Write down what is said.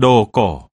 đồ cổ.